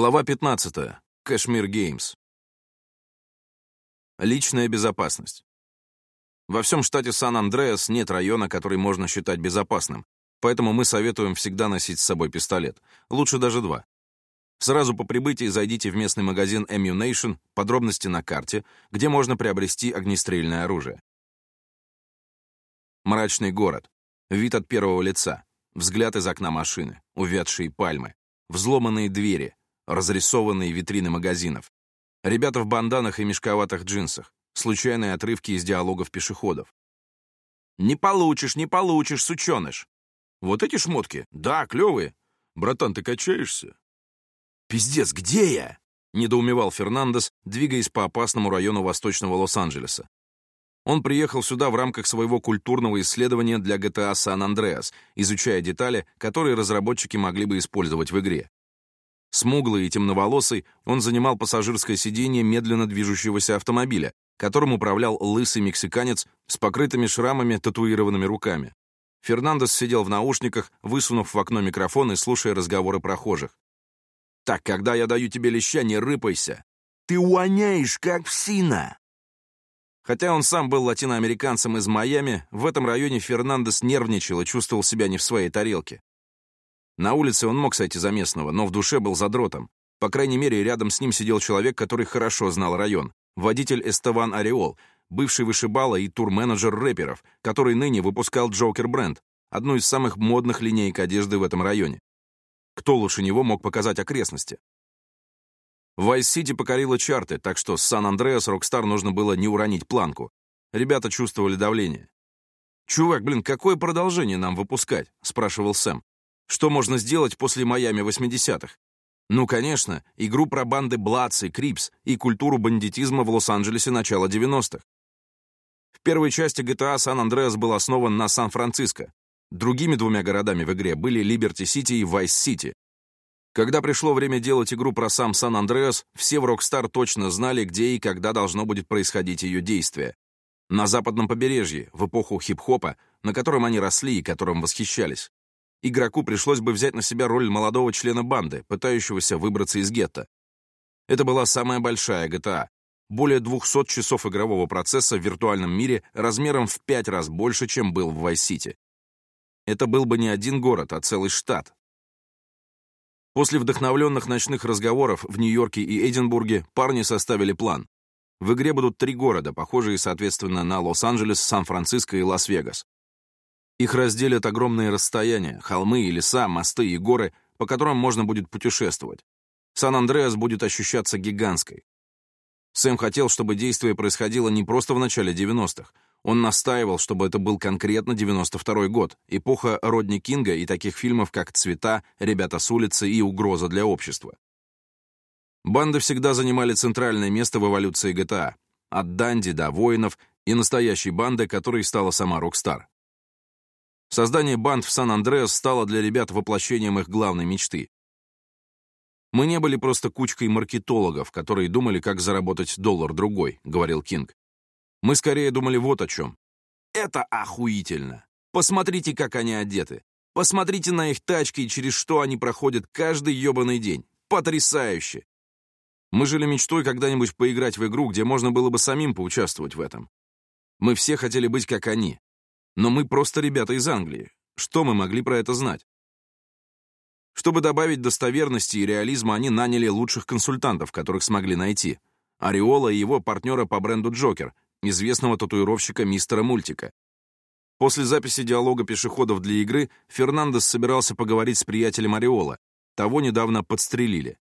Глава 15. Кашмир Геймс. Личная безопасность. Во всем штате Сан-Андреас нет района, который можно считать безопасным, поэтому мы советуем всегда носить с собой пистолет. Лучше даже два. Сразу по прибытии зайдите в местный магазин ammunition, подробности на карте, где можно приобрести огнестрельное оружие. Мрачный город. Вид от первого лица. Взгляд из окна машины. Увядшие пальмы. Взломанные двери разрисованные витрины магазинов. Ребята в банданах и мешковатых джинсах. Случайные отрывки из диалогов пешеходов. «Не получишь, не получишь, сученыш!» «Вот эти шмотки? Да, клевые!» «Братан, ты качаешься?» «Пиздец, где я?» — недоумевал Фернандес, двигаясь по опасному району восточного Лос-Анджелеса. Он приехал сюда в рамках своего культурного исследования для GTA San Andreas, изучая детали, которые разработчики могли бы использовать в игре. Смуглый и темноволосый, он занимал пассажирское сиденье медленно движущегося автомобиля, которым управлял лысый мексиканец с покрытыми шрамами татуированными руками. Фернандес сидел в наушниках, высунув в окно микрофон и слушая разговоры прохожих. «Так, когда я даю тебе леща, не рыпайся! Ты воняешь, как псина!» Хотя он сам был латиноамериканцем из Майами, в этом районе Фернандес нервничал и чувствовал себя не в своей тарелке. На улице он мог сойти за местного, но в душе был задротом. По крайней мере, рядом с ним сидел человек, который хорошо знал район. Водитель Эстеван Ореол, бывший вышибала и тур-менеджер рэперов, который ныне выпускал Джокер бренд, одну из самых модных линеек одежды в этом районе. Кто лучше него мог показать окрестности? Vice City покорила чарты, так что с San Andreas Rockstar нужно было не уронить планку. Ребята чувствовали давление. «Чувак, блин, какое продолжение нам выпускать?» — спрашивал Сэм. Что можно сделать после Майами 80-х? Ну, конечно, игру про банды Bloods и Crips и культуру бандитизма в Лос-Анджелесе начала 90-х. В первой части GTA San Andreas был основан на Сан-Франциско. Другими двумя городами в игре были Либерти-Сити и Вайс-Сити. Когда пришло время делать игру про сам Сан-Андреас, все в Rockstar точно знали, где и когда должно будет происходить ее действие. На западном побережье, в эпоху хип-хопа, на котором они росли и которым восхищались игроку пришлось бы взять на себя роль молодого члена банды, пытающегося выбраться из гетто. Это была самая большая GTA. Более 200 часов игрового процесса в виртуальном мире размером в 5 раз больше, чем был в Vice City. Это был бы не один город, а целый штат. После вдохновленных ночных разговоров в Нью-Йорке и Эдинбурге парни составили план. В игре будут три города, похожие, соответственно, на Лос-Анджелес, Сан-Франциско и Лас-Вегас. Их разделят огромные расстояния, холмы и леса, мосты и горы, по которым можно будет путешествовать. Сан-Андреас будет ощущаться гигантской. Сэм хотел, чтобы действие происходило не просто в начале 90-х. Он настаивал, чтобы это был конкретно 92-й год, эпоха Родни Кинга и таких фильмов, как «Цвета», «Ребята с улицы» и «Угроза для общества». Банды всегда занимали центральное место в эволюции GTA. От Данди до воинов и настоящей банды, которой стала сама Rockstar. Создание банд в San Andreas стало для ребят воплощением их главной мечты. «Мы не были просто кучкой маркетологов, которые думали, как заработать доллар-другой», — говорил Кинг. «Мы скорее думали вот о чем. Это охуительно! Посмотрите, как они одеты! Посмотрите на их тачки и через что они проходят каждый ебаный день! Потрясающе! Мы жили мечтой когда-нибудь поиграть в игру, где можно было бы самим поучаствовать в этом. Мы все хотели быть как они, но мы просто ребята из Англии. Что мы могли про это знать? Чтобы добавить достоверности и реализма, они наняли лучших консультантов, которых смогли найти. Ореола и его партнера по бренду «Джокер», известного татуировщика мистера Мультика. После записи диалога пешеходов для игры Фернандес собирался поговорить с приятелем Ореола. Того недавно подстрелили.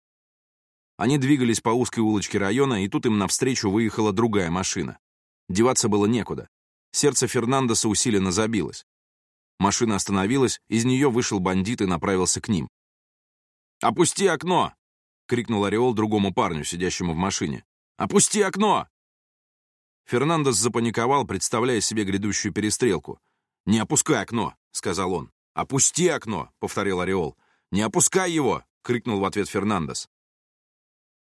Они двигались по узкой улочке района, и тут им навстречу выехала другая машина. Деваться было некуда. Сердце Фернандеса усиленно забилось. Машина остановилась, из нее вышел бандит и направился к ним. «Опусти окно!» — крикнул Ореол другому парню, сидящему в машине. «Опусти окно!» Фернандос запаниковал, представляя себе грядущую перестрелку. «Не опускай окно!» — сказал он. «Опусти окно!» — повторил Ореол. «Не опускай его!» — крикнул в ответ Фернандос.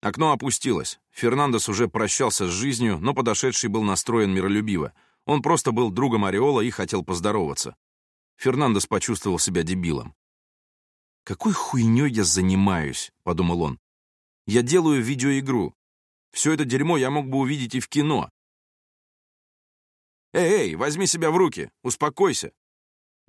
Окно опустилось. Фернандос уже прощался с жизнью, но подошедший был настроен миролюбиво — он просто был другом Ореола и хотел поздороваться. Фернандес почувствовал себя дебилом. «Какой хуйнёй я занимаюсь?» — подумал он. «Я делаю видеоигру. Все это дерьмо я мог бы увидеть и в кино». «Эй, эй, возьми себя в руки! Успокойся!»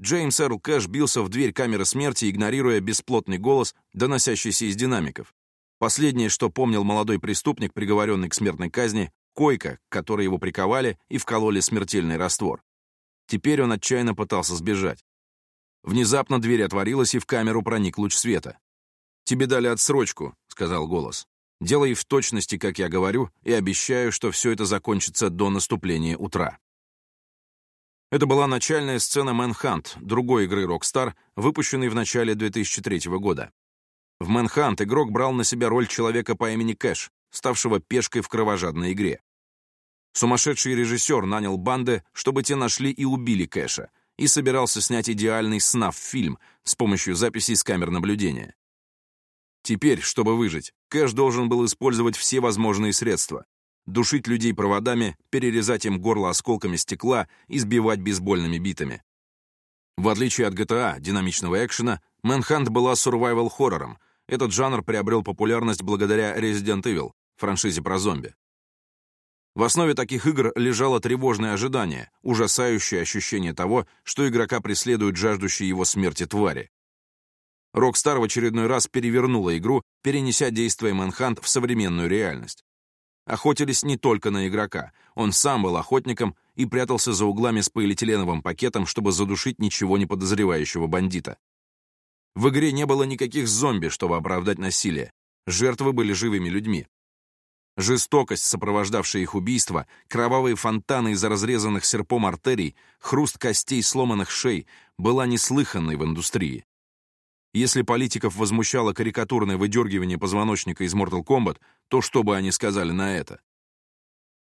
Джеймс Эрл Кэш бился в дверь камеры смерти, игнорируя бесплотный голос, доносящийся из динамиков. Последнее, что помнил молодой преступник, приговоренный к смертной казни, койка, к которой его приковали и вкололи смертельный раствор. Теперь он отчаянно пытался сбежать. Внезапно дверь отворилась, и в камеру проник луч света. «Тебе дали отсрочку», — сказал голос. «Делай в точности, как я говорю, и обещаю, что все это закончится до наступления утра». Это была начальная сцена «Мэнхант», другой игры Rockstar, выпущенной в начале 2003 года. В «Мэнхант» игрок брал на себя роль человека по имени Кэш, ставшего пешкой в кровожадной игре. Сумасшедший режиссер нанял банды, чтобы те нашли и убили Кэша, и собирался снять идеальный снаф-фильм с помощью записей с камер наблюдения. Теперь, чтобы выжить, Кэш должен был использовать все возможные средства. Душить людей проводами, перерезать им горло осколками стекла и сбивать бейсбольными битами. В отличие от GTA, динамичного экшена, Manhunt была survival-хоррором. Этот жанр приобрел популярность благодаря Resident Evil, франшизе про зомби. В основе таких игр лежало тревожное ожидание, ужасающее ощущение того, что игрока преследуют жаждущие его смерти твари. Rockstar в очередной раз перевернула игру, перенеся действие Манхант в современную реальность. Охотились не только на игрока, он сам был охотником и прятался за углами с полиэтиленовым пакетом, чтобы задушить ничего не подозревающего бандита. В игре не было никаких зомби, чтобы оправдать насилие. Жертвы были живыми людьми. Жестокость, сопровождавшая их убийство, кровавые фонтаны из разрезанных серпом артерий, хруст костей сломанных шей была неслыханной в индустрии. Если политиков возмущало карикатурное выдергивание позвоночника из Mortal Kombat, то что бы они сказали на это?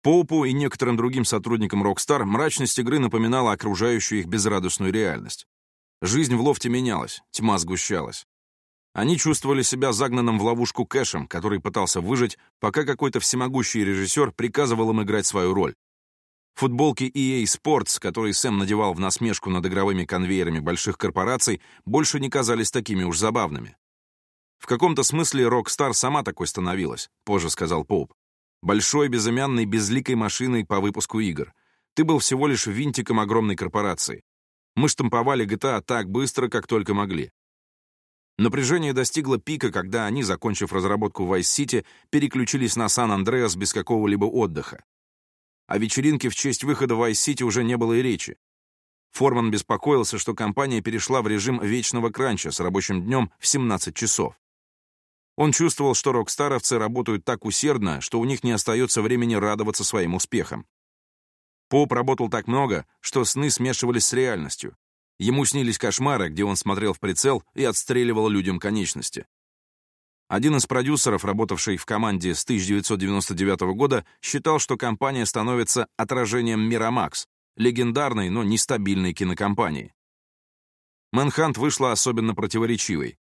Поупу и некоторым другим сотрудникам Rockstar мрачность игры напоминала окружающую их безрадостную реальность. Жизнь в лофте менялась, тьма сгущалась. Они чувствовали себя загнанным в ловушку Кэшем, который пытался выжить, пока какой-то всемогущий режиссер приказывал им играть свою роль. Футболки EA Sports, которые Сэм надевал в насмешку над игровыми конвейерами больших корпораций, больше не казались такими уж забавными. В каком-то смысле Rockstar сама такой становилась, позже сказал Поуп. Большой, безымянной, безликой машиной по выпуску игр. Ты был всего лишь винтиком огромной корпорации. Мы штамповали GTA так быстро, как только могли. Напряжение достигло пика, когда они, закончив разработку Vice City, переключились на Сан-Андреас без какого-либо отдыха. О вечеринке в честь выхода Vice City уже не было и речи. Форман беспокоился, что компания перешла в режим вечного кранча с рабочим днем в 17 часов. Он чувствовал, что рокстаровцы работают так усердно, что у них не остается времени радоваться своим успехам. Поп работал так много, что сны смешивались с реальностью. Ему снились кошмары, где он смотрел в прицел и отстреливал людям конечности. Один из продюсеров, работавший в команде с 1999 года, считал, что компания становится отражением Miramax, легендарной, но нестабильной кинокомпании. «Мэнхант» вышла особенно противоречивой.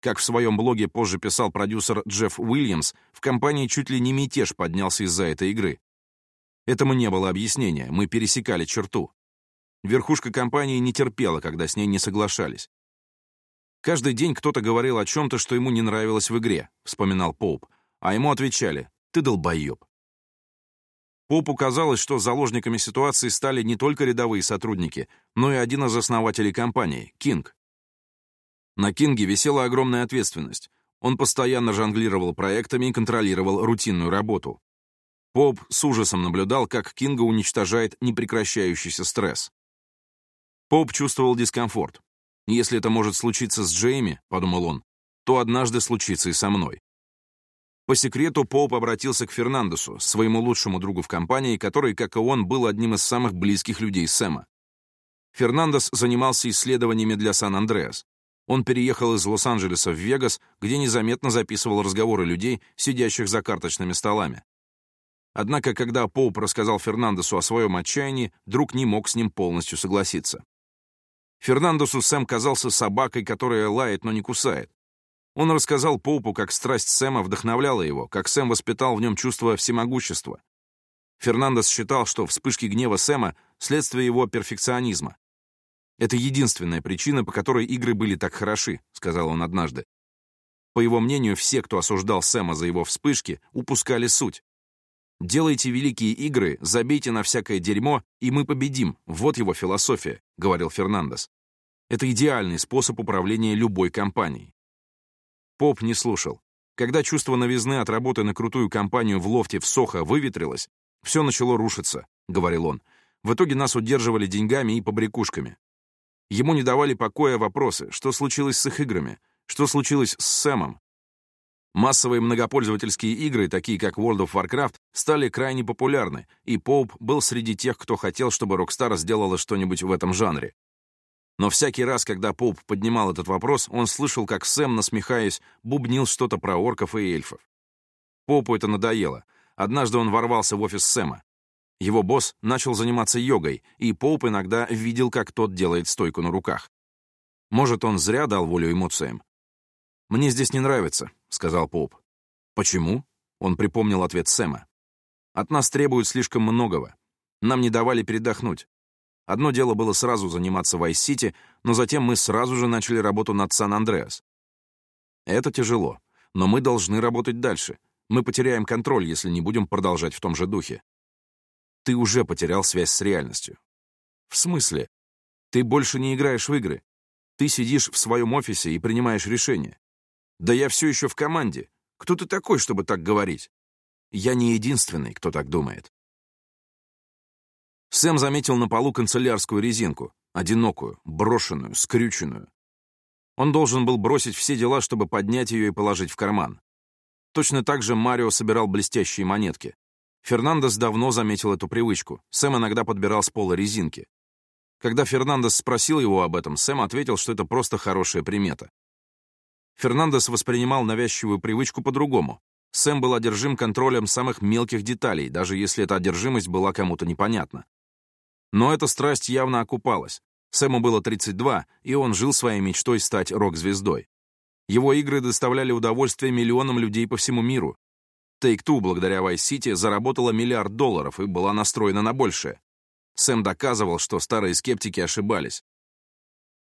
Как в своем блоге позже писал продюсер Джефф Уильямс, в компании чуть ли не мятеж поднялся из-за этой игры. Этому не было объяснения, мы пересекали черту. Верхушка компании не терпела, когда с ней не соглашались. «Каждый день кто-то говорил о чем-то, что ему не нравилось в игре», — вспоминал Поуп, а ему отвечали «ты долбоеб». Попу казалось, что заложниками ситуации стали не только рядовые сотрудники, но и один из основателей компании — Кинг. На Кинге висела огромная ответственность. Он постоянно жонглировал проектами и контролировал рутинную работу. Поп с ужасом наблюдал, как Кинга уничтожает непрекращающийся стресс. Поп чувствовал дискомфорт. «Если это может случиться с Джейми», — подумал он, «то однажды случится и со мной». По секрету Поуп обратился к Фернандесу, своему лучшему другу в компании, который, как и он, был одним из самых близких людей Сэма. Фернандес занимался исследованиями для Сан-Андреас. Он переехал из Лос-Анджелеса в Вегас, где незаметно записывал разговоры людей, сидящих за карточными столами. Однако, когда Поуп рассказал Фернандесу о своем отчаянии, друг не мог с ним полностью согласиться. Фернандосу Сэм казался собакой, которая лает, но не кусает. Он рассказал Поупу, как страсть Сэма вдохновляла его, как Сэм воспитал в нем чувство всемогущества. Фернандос считал, что вспышки гнева Сэма — следствие его перфекционизма. «Это единственная причина, по которой игры были так хороши», — сказал он однажды. По его мнению, все, кто осуждал Сэма за его вспышки, упускали суть. «Делайте великие игры, забейте на всякое дерьмо, и мы победим. Вот его философия», — говорил Фернандес. Это идеальный способ управления любой компанией. Поп не слушал. Когда чувство новизны от работы на крутую компанию в лофте в Сохо выветрилось, все начало рушиться, — говорил он. В итоге нас удерживали деньгами и побрякушками. Ему не давали покоя вопросы, что случилось с их играми, что случилось с Сэмом. Массовые многопользовательские игры, такие как World of Warcraft, стали крайне популярны, и Поуп был среди тех, кто хотел, чтобы Rockstar сделала что-нибудь в этом жанре. Но всякий раз, когда Поуп поднимал этот вопрос, он слышал, как Сэм, насмехаясь, бубнил что-то про орков и эльфов. Попу это надоело. Однажды он ворвался в офис Сэма. Его босс начал заниматься йогой, и Поуп иногда видел, как тот делает стойку на руках. Может, он зря дал волю эмоциям. «Мне здесь не нравится», — сказал Поуп. «Почему?» — он припомнил ответ Сэма. «От нас требуют слишком многого. Нам не давали передохнуть. Одно дело было сразу заниматься Vice City, но затем мы сразу же начали работу над San Andreas. Это тяжело, но мы должны работать дальше. Мы потеряем контроль, если не будем продолжать в том же духе. Ты уже потерял связь с реальностью. В смысле? Ты больше не играешь в игры. Ты сидишь в своем офисе и принимаешь решения. Да я все еще в команде. Кто ты такой, чтобы так говорить? Я не единственный, кто так думает. Сэм заметил на полу канцелярскую резинку, одинокую, брошенную, скрюченную. Он должен был бросить все дела, чтобы поднять ее и положить в карман. Точно так же Марио собирал блестящие монетки. Фернандес давно заметил эту привычку. Сэм иногда подбирал с пола резинки. Когда Фернандес спросил его об этом, Сэм ответил, что это просто хорошая примета. Фернандес воспринимал навязчивую привычку по-другому. Сэм был одержим контролем самых мелких деталей, даже если эта одержимость была кому-то непонятна. Но эта страсть явно окупалась. Сэму было 32, и он жил своей мечтой стать рок-звездой. Его игры доставляли удовольствие миллионам людей по всему миру. Take-Two, благодаря Vice City, заработала миллиард долларов и была настроена на большее. Сэм доказывал, что старые скептики ошибались.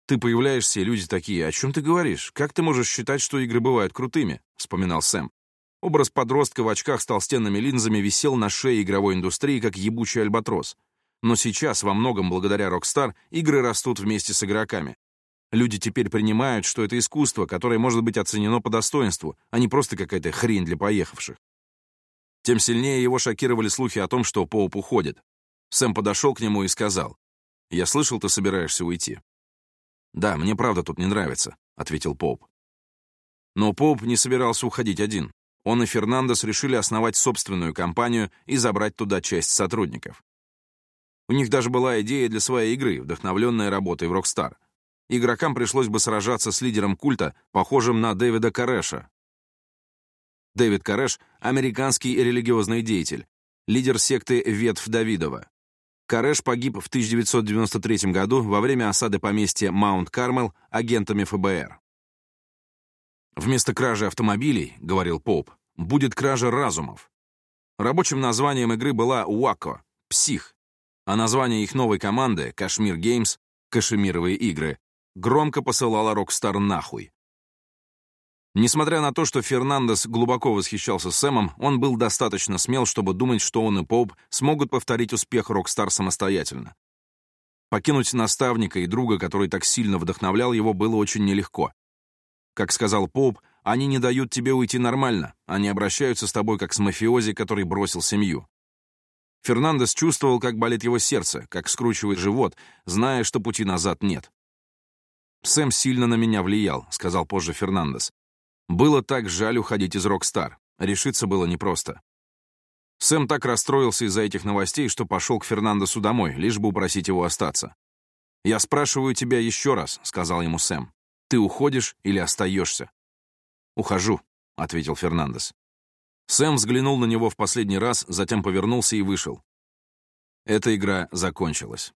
«Ты появляешься, и люди такие, о чем ты говоришь? Как ты можешь считать, что игры бывают крутыми?» — вспоминал Сэм. Образ подростка в очках с толстенными линзами висел на шее игровой индустрии, как ебучий альбатрос. Но сейчас, во многом благодаря Rockstar, игры растут вместе с игроками. Люди теперь принимают, что это искусство, которое может быть оценено по достоинству, а не просто какая-то хрень для поехавших. Тем сильнее его шокировали слухи о том, что Поуп уходит. Сэм подошел к нему и сказал, «Я слышал, ты собираешься уйти». «Да, мне правда тут не нравится», — ответил Поуп. Но Поуп не собирался уходить один. Он и Фернандес решили основать собственную компанию и забрать туда часть сотрудников. У них даже была идея для своей игры, вдохновленная работой в Rockstar. Игрокам пришлось бы сражаться с лидером культа, похожим на Дэвида Кареша. Дэвид Кареш — американский религиозный деятель, лидер секты Ветвь Давидова. Кареш погиб в 1993 году во время осады поместья Маунт-Кармел агентами ФБР. «Вместо кражи автомобилей, — говорил Поп, — будет кража разумов». Рабочим названием игры была «Whacko» — «Псих», а название их новой команды «Cashmere Games» — «Кашемировые игры» громко посылало Rockstar нахуй. Несмотря на то, что Фернандес глубоко восхищался Сэмом, он был достаточно смел, чтобы думать, что он и Поуп смогут повторить успех Rockstar самостоятельно. Покинуть наставника и друга, который так сильно вдохновлял его, было очень нелегко. Как сказал Поуп, они не дают тебе уйти нормально, они обращаются с тобой как с мафиози, который бросил семью. Фернандес чувствовал, как болит его сердце, как скручивает живот, зная, что пути назад нет. «Сэм сильно на меня влиял», — сказал позже Фернандес. «Было так жаль уходить из «Rockstar». Решиться было непросто». Сэм так расстроился из-за этих новостей, что пошел к Фернандесу домой, лишь бы упросить его остаться. «Я спрашиваю тебя еще раз», — сказал ему Сэм. «Ты уходишь или остаешься?» «Ухожу», — ответил Фернандес. Сэм взглянул на него в последний раз, затем повернулся и вышел. Эта игра закончилась.